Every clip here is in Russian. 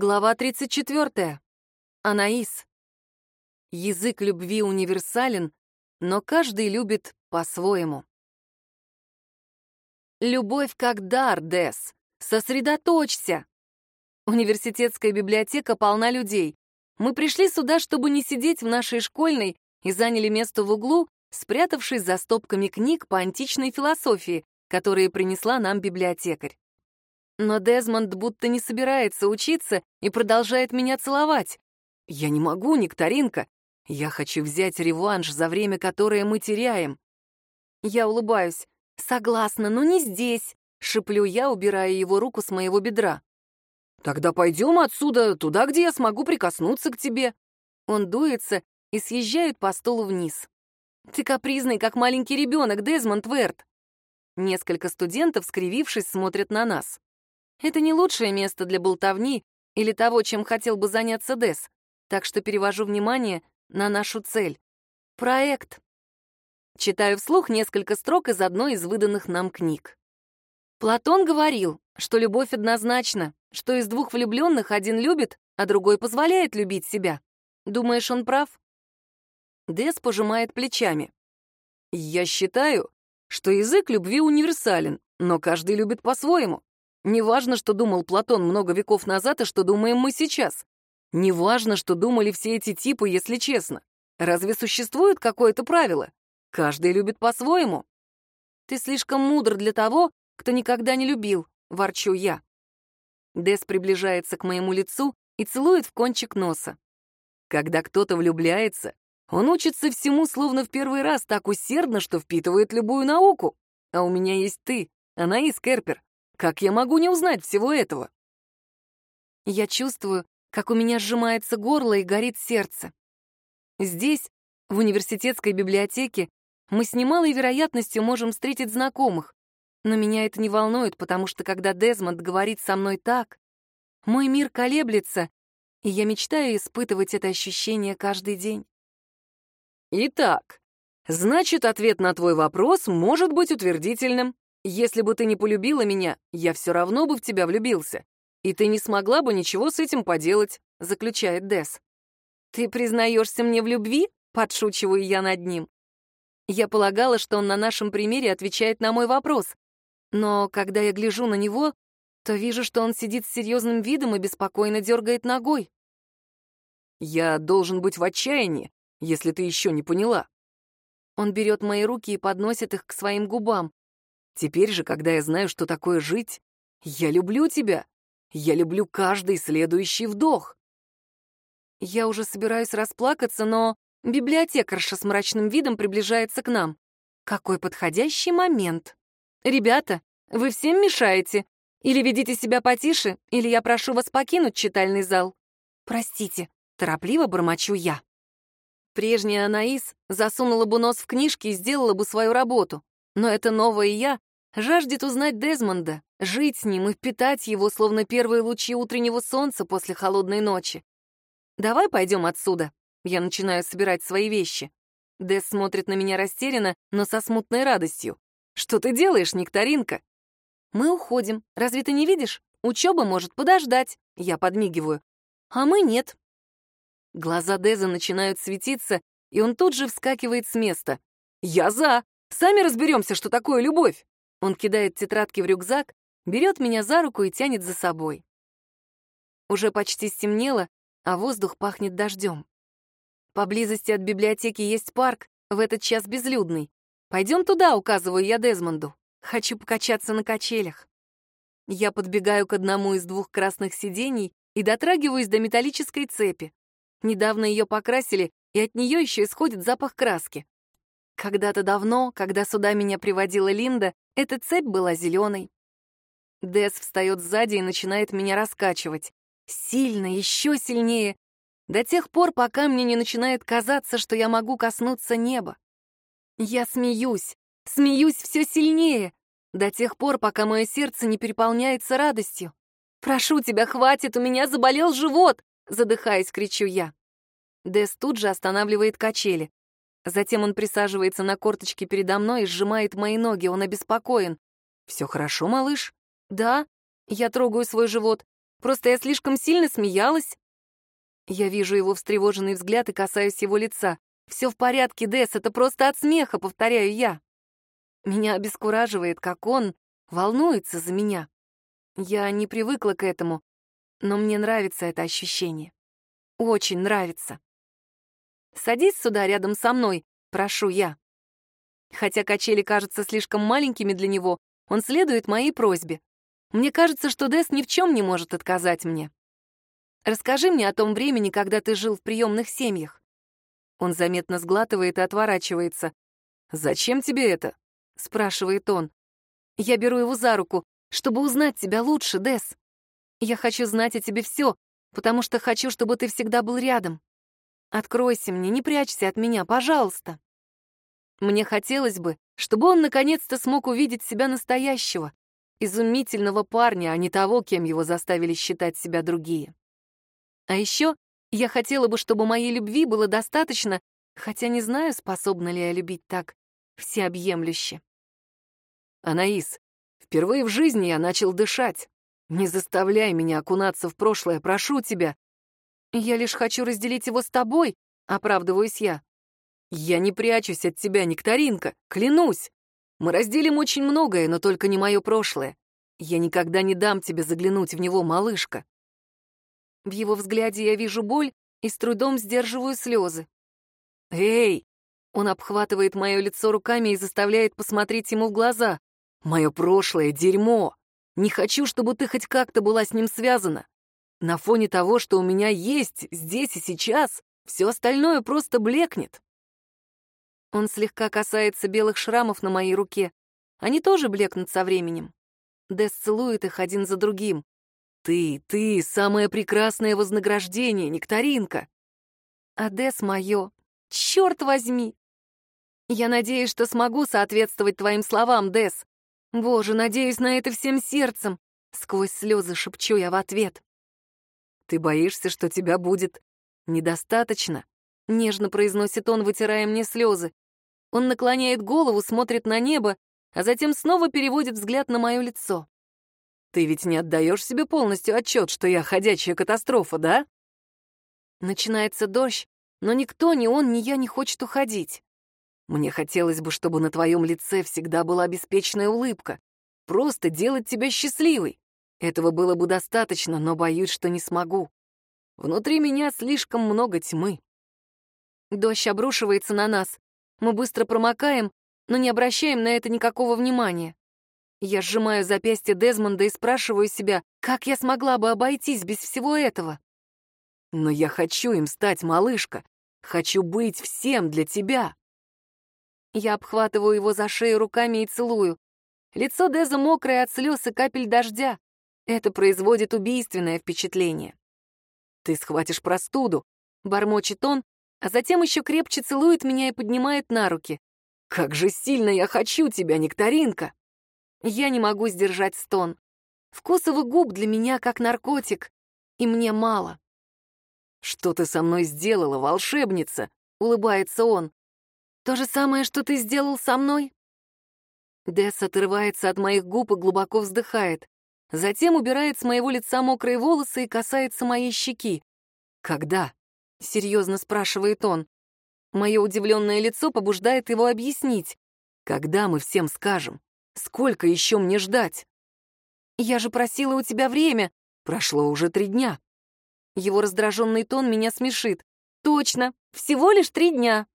Глава 34. Анаис. Язык любви универсален, но каждый любит по-своему. Любовь как дар, Дес. Сосредоточься. Университетская библиотека полна людей. Мы пришли сюда, чтобы не сидеть в нашей школьной и заняли место в углу, спрятавшись за стопками книг по античной философии, которые принесла нам библиотекарь. Но Дезмонд будто не собирается учиться и продолжает меня целовать. Я не могу, Нектаринка. Я хочу взять реванш за время, которое мы теряем. Я улыбаюсь. Согласна, но не здесь. Шиплю я, убирая его руку с моего бедра. Тогда пойдем отсюда, туда, где я смогу прикоснуться к тебе. Он дуется и съезжает по стулу вниз. Ты капризный, как маленький ребенок, Дезмонд Верт. Несколько студентов, скривившись, смотрят на нас. Это не лучшее место для болтовни или того, чем хотел бы заняться Дес, так что перевожу внимание на нашу цель. Проект. Читаю вслух несколько строк из одной из выданных нам книг. Платон говорил, что любовь однозначна, что из двух влюбленных один любит, а другой позволяет любить себя. Думаешь, он прав? Дес пожимает плечами. Я считаю, что язык любви универсален, но каждый любит по-своему. Неважно, что думал Платон много веков назад и что думаем мы сейчас. Неважно, что думали все эти типы, если честно. Разве существует какое-то правило? Каждый любит по-своему. Ты слишком мудр для того, кто никогда не любил, ворчу я. Дес приближается к моему лицу и целует в кончик носа. Когда кто-то влюбляется, он учится всему словно в первый раз так усердно, что впитывает любую науку. А у меня есть ты, Анаис Керпер. Как я могу не узнать всего этого? Я чувствую, как у меня сжимается горло и горит сердце. Здесь, в университетской библиотеке, мы с немалой вероятностью можем встретить знакомых, но меня это не волнует, потому что когда Дезмонд говорит со мной так, мой мир колеблется, и я мечтаю испытывать это ощущение каждый день. Итак, значит, ответ на твой вопрос может быть утвердительным. Если бы ты не полюбила меня, я все равно бы в тебя влюбился. И ты не смогла бы ничего с этим поделать», — заключает Дес. «Ты признаешься мне в любви?» — подшучиваю я над ним. Я полагала, что он на нашем примере отвечает на мой вопрос. Но когда я гляжу на него, то вижу, что он сидит с серьезным видом и беспокойно дергает ногой. «Я должен быть в отчаянии, если ты еще не поняла». Он берет мои руки и подносит их к своим губам. Теперь же, когда я знаю, что такое жить, я люблю тебя. Я люблю каждый следующий вдох. Я уже собираюсь расплакаться, но библиотекарша с мрачным видом приближается к нам. Какой подходящий момент. Ребята, вы всем мешаете. Или ведите себя потише, или я прошу вас покинуть читальный зал. Простите, торопливо бормочу я. Прежняя Анаис засунула бы нос в книжки и сделала бы свою работу. Но это новое я Жаждет узнать Дезмонда, жить с ним и впитать его, словно первые лучи утреннего солнца после холодной ночи. «Давай пойдем отсюда». Я начинаю собирать свои вещи. Дез смотрит на меня растерянно, но со смутной радостью. «Что ты делаешь, Нектаринка?» «Мы уходим. Разве ты не видишь? Учеба может подождать». Я подмигиваю. «А мы нет». Глаза Деза начинают светиться, и он тут же вскакивает с места. «Я за! Сами разберемся, что такое любовь!» Он кидает тетрадки в рюкзак, берет меня за руку и тянет за собой. Уже почти стемнело, а воздух пахнет дождем. Поблизости от библиотеки есть парк, в этот час безлюдный. Пойдем туда, указываю я Дезмонду. Хочу покачаться на качелях. Я подбегаю к одному из двух красных сидений и дотрагиваюсь до металлической цепи. Недавно ее покрасили, и от нее еще исходит запах краски. Когда-то давно, когда сюда меня приводила Линда, эта цепь была зеленой. Дес встает сзади и начинает меня раскачивать. Сильно, еще сильнее. До тех пор, пока мне не начинает казаться, что я могу коснуться неба. Я смеюсь, смеюсь все сильнее, до тех пор, пока мое сердце не переполняется радостью. «Прошу тебя, хватит, у меня заболел живот!» Задыхаясь, кричу я. Дес тут же останавливает качели. Затем он присаживается на корточки передо мной и сжимает мои ноги, он обеспокоен. «Все хорошо, малыш?» «Да». Я трогаю свой живот. Просто я слишком сильно смеялась. Я вижу его встревоженный взгляд и касаюсь его лица. «Все в порядке, Дэс, это просто от смеха», — повторяю я. Меня обескураживает, как он волнуется за меня. Я не привыкла к этому, но мне нравится это ощущение. Очень нравится. «Садись сюда рядом со мной», — прошу я. Хотя качели кажутся слишком маленькими для него, он следует моей просьбе. Мне кажется, что Дэс ни в чем не может отказать мне. Расскажи мне о том времени, когда ты жил в приемных семьях. Он заметно сглатывает и отворачивается. «Зачем тебе это?» — спрашивает он. Я беру его за руку, чтобы узнать тебя лучше, Дэс. Я хочу знать о тебе все, потому что хочу, чтобы ты всегда был рядом. Откройся мне, не прячься от меня, пожалуйста. Мне хотелось бы, чтобы он наконец-то смог увидеть себя настоящего, изумительного парня, а не того, кем его заставили считать себя другие. А еще я хотела бы, чтобы моей любви было достаточно, хотя не знаю, способна ли я любить так всеобъемлюще. Анаис, впервые в жизни я начал дышать. Не заставляй меня окунаться в прошлое, прошу тебя. Я лишь хочу разделить его с тобой, оправдываюсь я. Я не прячусь от тебя, Нектаринка, клянусь. Мы разделим очень многое, но только не мое прошлое. Я никогда не дам тебе заглянуть в него, малышка. В его взгляде я вижу боль и с трудом сдерживаю слезы. «Эй!» Он обхватывает мое лицо руками и заставляет посмотреть ему в глаза. «Мое прошлое — дерьмо! Не хочу, чтобы ты хоть как-то была с ним связана. На фоне того, что у меня есть здесь и сейчас, все остальное просто блекнет». Он слегка касается белых шрамов на моей руке. Они тоже блекнут со временем. Дэс целует их один за другим. Ты, ты — самое прекрасное вознаграждение, нектаринка. Адес мое, черт возьми! Я надеюсь, что смогу соответствовать твоим словам, Дес. Боже, надеюсь на это всем сердцем. Сквозь слезы шепчу я в ответ. Ты боишься, что тебя будет недостаточно? Нежно произносит он, вытирая мне слезы. Он наклоняет голову, смотрит на небо, а затем снова переводит взгляд на мое лицо. Ты ведь не отдаешь себе полностью отчет, что я ходячая катастрофа, да? Начинается дождь, но никто, ни он, ни я не хочет уходить. Мне хотелось бы, чтобы на твоем лице всегда была беспечная улыбка. Просто делать тебя счастливой. Этого было бы достаточно, но боюсь, что не смогу. Внутри меня слишком много тьмы. Дождь обрушивается на нас. Мы быстро промокаем, но не обращаем на это никакого внимания. Я сжимаю запястье Дезмонда и спрашиваю себя, как я смогла бы обойтись без всего этого. Но я хочу им стать, малышка. Хочу быть всем для тебя. Я обхватываю его за шею руками и целую. Лицо Деза мокрое от слез и капель дождя. Это производит убийственное впечатление. «Ты схватишь простуду», — бормочет он, а затем еще крепче целует меня и поднимает на руки. «Как же сильно я хочу тебя, Нектаринка!» Я не могу сдержать стон. Вкус его губ для меня как наркотик, и мне мало. «Что ты со мной сделала, волшебница?» — улыбается он. «То же самое, что ты сделал со мной?» Десс отрывается от моих губ и глубоко вздыхает. Затем убирает с моего лица мокрые волосы и касается моей щеки. «Когда?» — серьезно спрашивает он. Мое удивленное лицо побуждает его объяснить. «Когда мы всем скажем?» Сколько еще мне ждать? Я же просила у тебя время. Прошло уже три дня. Его раздраженный тон меня смешит. Точно, всего лишь три дня.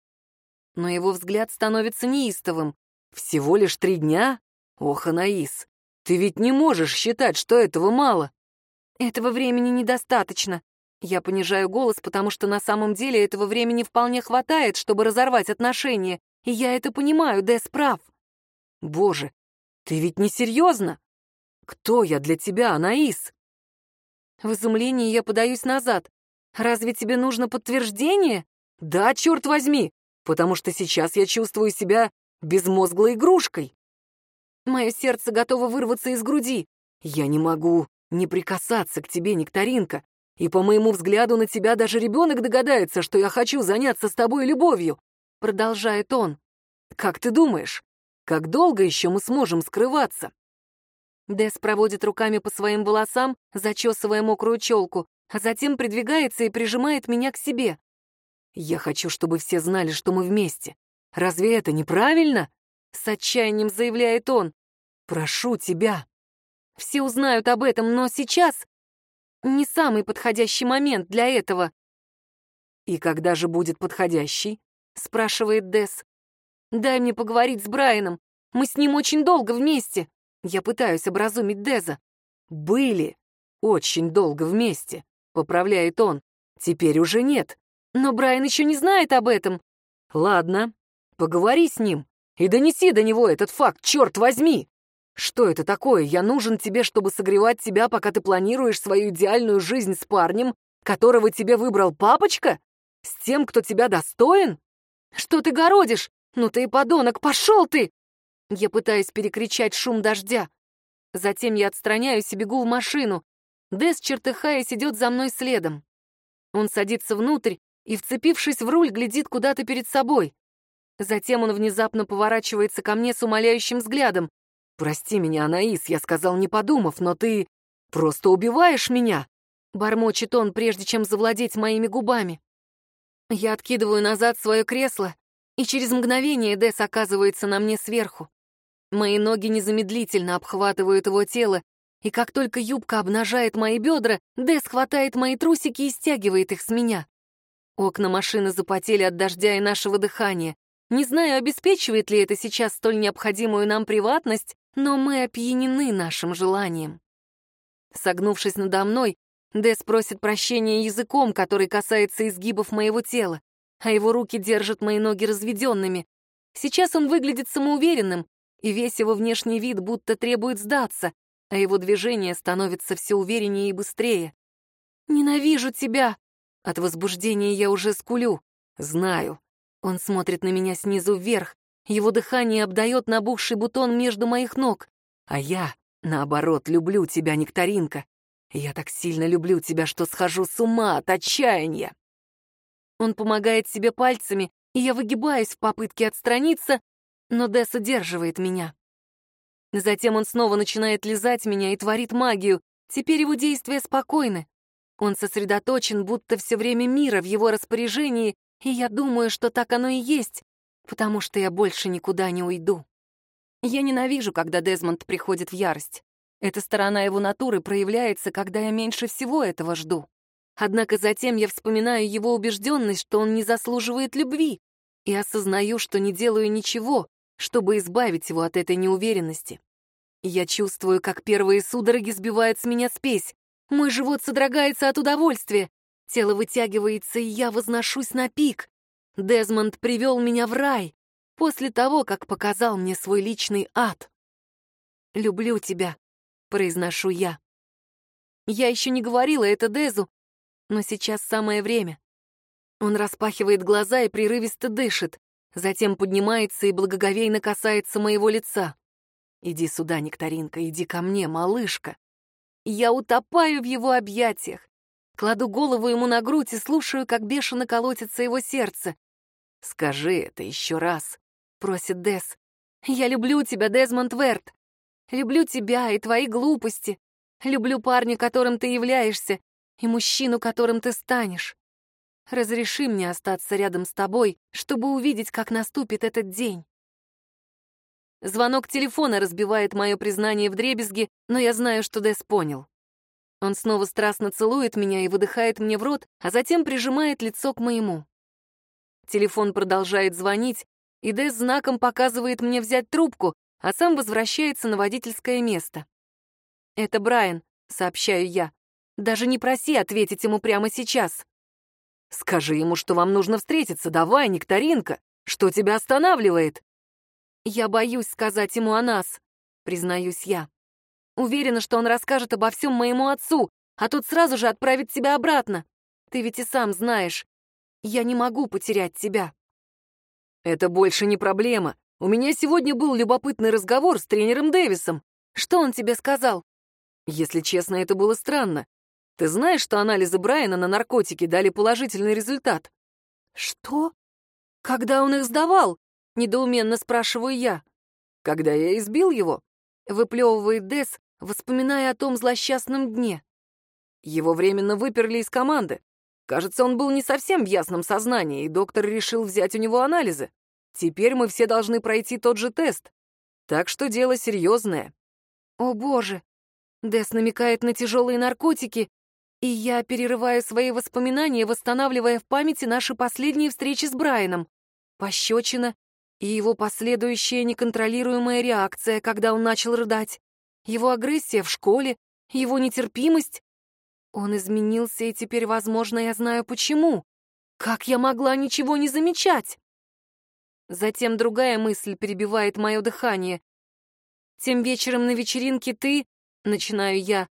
Но его взгляд становится неистовым. Всего лишь три дня? Ох, Анаис, ты ведь не можешь считать, что этого мало. Этого времени недостаточно. Я понижаю голос, потому что на самом деле этого времени вполне хватает, чтобы разорвать отношения. И я это понимаю, Дэс прав. Боже, «Ты ведь не серьезно? Кто я для тебя, Анаис?» В изумлении я подаюсь назад. «Разве тебе нужно подтверждение?» «Да, черт возьми, потому что сейчас я чувствую себя безмозглой игрушкой. Мое сердце готово вырваться из груди. Я не могу не прикасаться к тебе, Нектаринка, и по моему взгляду на тебя даже ребенок догадается, что я хочу заняться с тобой любовью», — продолжает он. «Как ты думаешь, как долго еще мы сможем скрываться? Дес проводит руками по своим волосам, зачесывая мокрую челку, а затем придвигается и прижимает меня к себе. «Я хочу, чтобы все знали, что мы вместе. Разве это неправильно?» С отчаянием заявляет он. «Прошу тебя». Все узнают об этом, но сейчас не самый подходящий момент для этого. «И когда же будет подходящий?» — спрашивает Дес. «Дай мне поговорить с Брайаном. Мы с ним очень долго вместе». Я пытаюсь образумить Деза. «Были очень долго вместе», — поправляет он. «Теперь уже нет. Но Брайан еще не знает об этом». «Ладно, поговори с ним и донеси до него этот факт, черт возьми!» «Что это такое? Я нужен тебе, чтобы согревать тебя, пока ты планируешь свою идеальную жизнь с парнем, которого тебе выбрал папочка? С тем, кто тебя достоин? Что ты городишь? Ну ты и подонок, пошел ты!» Я пытаюсь перекричать шум дождя. Затем я отстраняюсь и бегу в машину. Дэс, чертыхаясь, идет за мной следом. Он садится внутрь и, вцепившись в руль, глядит куда-то перед собой. Затем он внезапно поворачивается ко мне с умоляющим взглядом. «Прости меня, Анаис, я сказал, не подумав, но ты просто убиваешь меня!» Бормочет он, прежде чем завладеть моими губами. Я откидываю назад свое кресло, и через мгновение Дэс оказывается на мне сверху. Мои ноги незамедлительно обхватывают его тело, и как только юбка обнажает мои бедра, Дэс хватает мои трусики и стягивает их с меня. Окна машины запотели от дождя и нашего дыхания. Не знаю, обеспечивает ли это сейчас столь необходимую нам приватность, но мы опьянены нашим желанием. Согнувшись надо мной, Дэс просит прощения языком, который касается изгибов моего тела, а его руки держат мои ноги разведенными. Сейчас он выглядит самоуверенным, и весь его внешний вид будто требует сдаться, а его движение становится все увереннее и быстрее. «Ненавижу тебя!» От возбуждения я уже скулю. Знаю. Он смотрит на меня снизу вверх. Его дыхание обдает набухший бутон между моих ног. А я, наоборот, люблю тебя, Нектаринка. Я так сильно люблю тебя, что схожу с ума от отчаяния. Он помогает себе пальцами, и я выгибаюсь в попытке отстраниться, но Десс удерживает меня. Затем он снова начинает лизать меня и творит магию. Теперь его действия спокойны. Он сосредоточен, будто все время мира в его распоряжении, и я думаю, что так оно и есть, потому что я больше никуда не уйду. Я ненавижу, когда Дезмонд приходит в ярость. Эта сторона его натуры проявляется, когда я меньше всего этого жду. Однако затем я вспоминаю его убежденность, что он не заслуживает любви, и осознаю, что не делаю ничего, чтобы избавить его от этой неуверенности. Я чувствую, как первые судороги сбивают с меня спесь. Мой живот содрогается от удовольствия. Тело вытягивается, и я возношусь на пик. Дезмонд привел меня в рай после того, как показал мне свой личный ад. «Люблю тебя», — произношу я. Я еще не говорила это Дезу, но сейчас самое время. Он распахивает глаза и прерывисто дышит. Затем поднимается и благоговейно касается моего лица. «Иди сюда, Нектаринка, иди ко мне, малышка». Я утопаю в его объятиях. Кладу голову ему на грудь и слушаю, как бешено колотится его сердце. «Скажи это еще раз», — просит Дес. «Я люблю тебя, Дезмонд Верт. Люблю тебя и твои глупости. Люблю парня, которым ты являешься, и мужчину, которым ты станешь. Разреши мне остаться рядом с тобой, чтобы увидеть, как наступит этот день. Звонок телефона разбивает мое признание в дребезги, но я знаю, что Дэс понял. Он снова страстно целует меня и выдыхает мне в рот, а затем прижимает лицо к моему. Телефон продолжает звонить, и Дэс знаком показывает мне взять трубку, а сам возвращается на водительское место. «Это Брайан», — сообщаю я. «Даже не проси ответить ему прямо сейчас». Скажи ему, что вам нужно встретиться. Давай, Нектаринка. Что тебя останавливает? Я боюсь сказать ему о нас, признаюсь я. Уверена, что он расскажет обо всем моему отцу, а тот сразу же отправит тебя обратно. Ты ведь и сам знаешь. Я не могу потерять тебя. Это больше не проблема. У меня сегодня был любопытный разговор с тренером Дэвисом. Что он тебе сказал? Если честно, это было странно. Ты знаешь, что анализы Брайана на наркотики дали положительный результат?» «Что? Когда он их сдавал?» — недоуменно спрашиваю я. «Когда я избил его?» — выплевывает Дес, воспоминая о том злосчастном дне. Его временно выперли из команды. Кажется, он был не совсем в ясном сознании, и доктор решил взять у него анализы. Теперь мы все должны пройти тот же тест. Так что дело серьезное. О боже! Дес намекает на тяжелые наркотики, и я перерываю свои воспоминания, восстанавливая в памяти наши последние встречи с Брайаном. Пощечина и его последующая неконтролируемая реакция, когда он начал рыдать. Его агрессия в школе, его нетерпимость. Он изменился, и теперь, возможно, я знаю почему. Как я могла ничего не замечать? Затем другая мысль перебивает мое дыхание. Тем вечером на вечеринке ты... Начинаю я.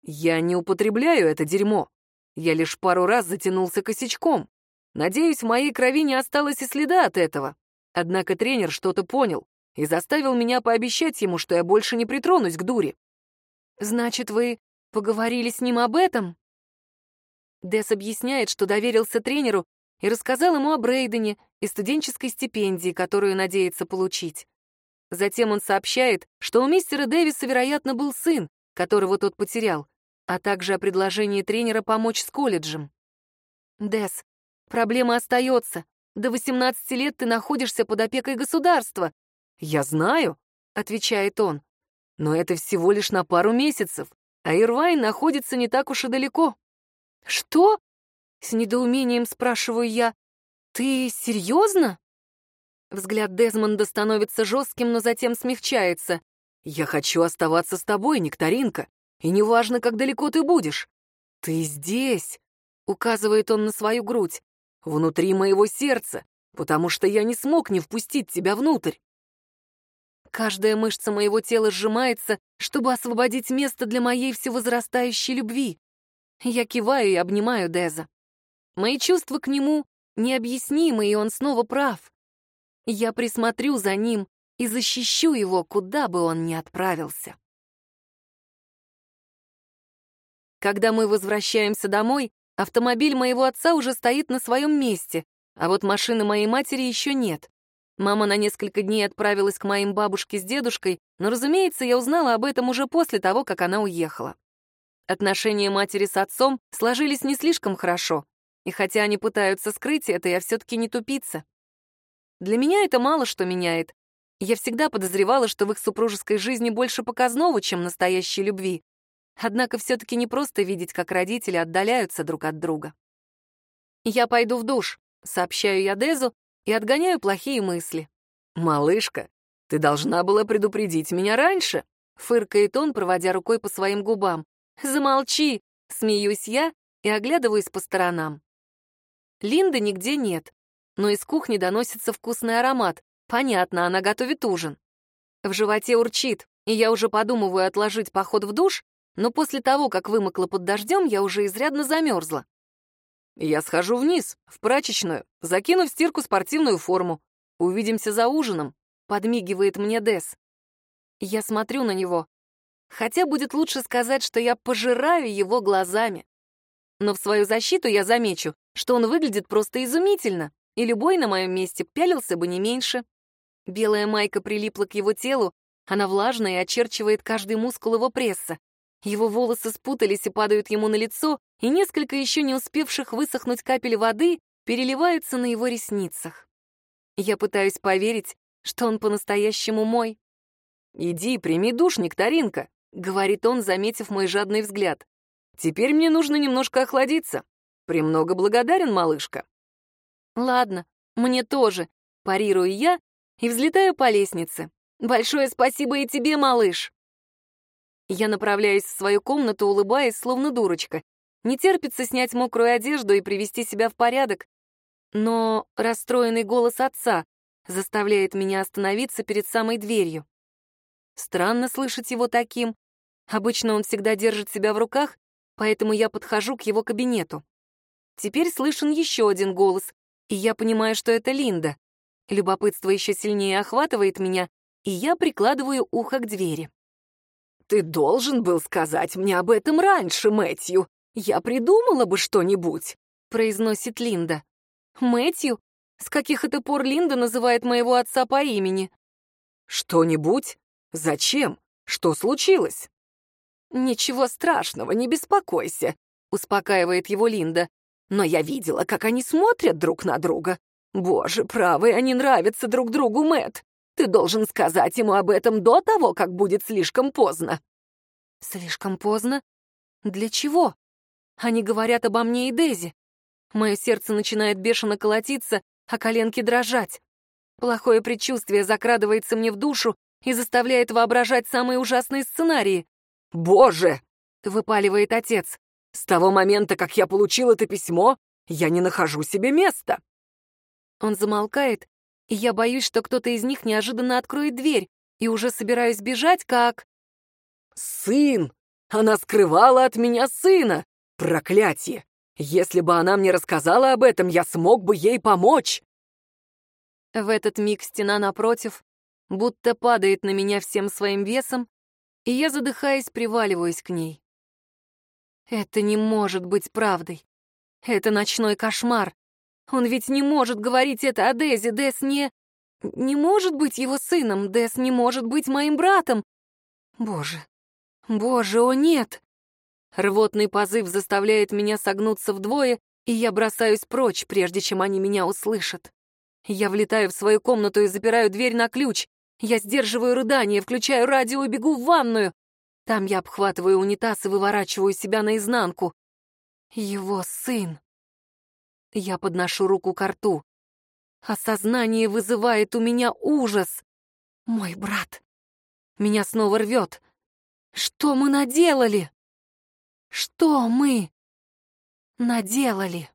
Я не употребляю это дерьмо. Я лишь пару раз затянулся косячком. Надеюсь, в моей крови не осталось и следа от этого. Однако тренер что-то понял и заставил меня пообещать ему, что я больше не притронусь к дуре. «Значит, вы поговорили с ним об этом?» Дес объясняет, что доверился тренеру и рассказал ему о Брейдене и студенческой стипендии, которую надеется получить. Затем он сообщает, что у мистера Дэвиса, вероятно, был сын, которого тот потерял, а также о предложении тренера помочь с колледжем. «Дес, проблема остается. До 18 лет ты находишься под опекой государства». «Я знаю», — отвечает он, — «но это всего лишь на пару месяцев, а Ирвайн находится не так уж и далеко». «Что?» С недоумением спрашиваю я. «Ты серьезно?» Взгляд Дезмонда становится жестким, но затем смягчается. «Я хочу оставаться с тобой, Нектаринка, и неважно, как далеко ты будешь. Ты здесь!» — указывает он на свою грудь. «Внутри моего сердца, потому что я не смог не впустить тебя внутрь». Каждая мышца моего тела сжимается, чтобы освободить место для моей всевозрастающей любви. Я киваю и обнимаю Деза. Мои чувства к нему необъяснимы, и он снова прав. Я присмотрю за ним и защищу его, куда бы он ни отправился. Когда мы возвращаемся домой, автомобиль моего отца уже стоит на своем месте, а вот машины моей матери еще нет. Мама на несколько дней отправилась к моим бабушке с дедушкой, но, разумеется, я узнала об этом уже после того, как она уехала. Отношения матери с отцом сложились не слишком хорошо. И хотя они пытаются скрыть это, я все-таки не тупица. Для меня это мало что меняет. Я всегда подозревала, что в их супружеской жизни больше показного, чем настоящей любви. Однако все-таки не просто видеть, как родители отдаляются друг от друга. «Я пойду в душ», — сообщаю я Дезу и отгоняю плохие мысли. «Малышка, ты должна была предупредить меня раньше», — фыркает он, проводя рукой по своим губам. «Замолчи!» — смеюсь я и оглядываюсь по сторонам. Линды нигде нет, но из кухни доносится вкусный аромат. Понятно, она готовит ужин. В животе урчит, и я уже подумываю отложить поход в душ, но после того, как вымокла под дождем, я уже изрядно замерзла. Я схожу вниз, в прачечную, закину в стирку спортивную форму. Увидимся за ужином, подмигивает мне Дес. Я смотрю на него. Хотя будет лучше сказать, что я пожираю его глазами. Но в свою защиту я замечу, что он выглядит просто изумительно, и любой на моем месте пялился бы не меньше. Белая майка прилипла к его телу, она влажная и очерчивает каждый мускул его пресса. Его волосы спутались и падают ему на лицо, и несколько еще не успевших высохнуть капель воды переливаются на его ресницах. Я пытаюсь поверить, что он по-настоящему мой. «Иди, прими душ, Нектаринка», — говорит он, заметив мой жадный взгляд. «Теперь мне нужно немножко охладиться. Премного благодарен, малышка». «Ладно, мне тоже», — парирую я и взлетаю по лестнице. «Большое спасибо и тебе, малыш!» Я направляюсь в свою комнату, улыбаясь, словно дурочка. Не терпится снять мокрую одежду и привести себя в порядок. Но расстроенный голос отца заставляет меня остановиться перед самой дверью. Странно слышать его таким. Обычно он всегда держит себя в руках, поэтому я подхожу к его кабинету. Теперь слышен еще один голос, и я понимаю, что это Линда. Любопытство еще сильнее охватывает меня, и я прикладываю ухо к двери. «Ты должен был сказать мне об этом раньше, Мэтью. Я придумала бы что-нибудь», — произносит Линда. «Мэтью? С каких это пор Линда называет моего отца по имени?» «Что-нибудь? Зачем? Что случилось?» «Ничего страшного, не беспокойся», — успокаивает его Линда. «Но я видела, как они смотрят друг на друга. Боже, правый, они нравятся друг другу, Мэт. Ты должен сказать ему об этом до того, как будет слишком поздно». «Слишком поздно? Для чего?» Они говорят обо мне и Дези. Мое сердце начинает бешено колотиться, а коленки дрожать. Плохое предчувствие закрадывается мне в душу и заставляет воображать самые ужасные сценарии. «Боже!» — выпаливает отец. «С того момента, как я получил это письмо, я не нахожу себе места!» Он замолкает, и я боюсь, что кто-то из них неожиданно откроет дверь, и уже собираюсь бежать, как... «Сын! Она скрывала от меня сына! Проклятие! Если бы она мне рассказала об этом, я смог бы ей помочь!» В этот миг стена напротив будто падает на меня всем своим весом, и я, задыхаясь, приваливаюсь к ней. Это не может быть правдой. Это ночной кошмар. Он ведь не может говорить это о Дези. Дес не... Не может быть его сыном. Дес не может быть моим братом. Боже, боже, о нет! Рвотный позыв заставляет меня согнуться вдвое, и я бросаюсь прочь, прежде чем они меня услышат. Я влетаю в свою комнату и запираю дверь на ключ. Я сдерживаю рыдание, включаю радио и бегу в ванную. Там я обхватываю унитаз и выворачиваю себя наизнанку. Его сын. Я подношу руку к рту. Осознание вызывает у меня ужас. Мой брат. Меня снова рвет. Что мы наделали? Что мы наделали?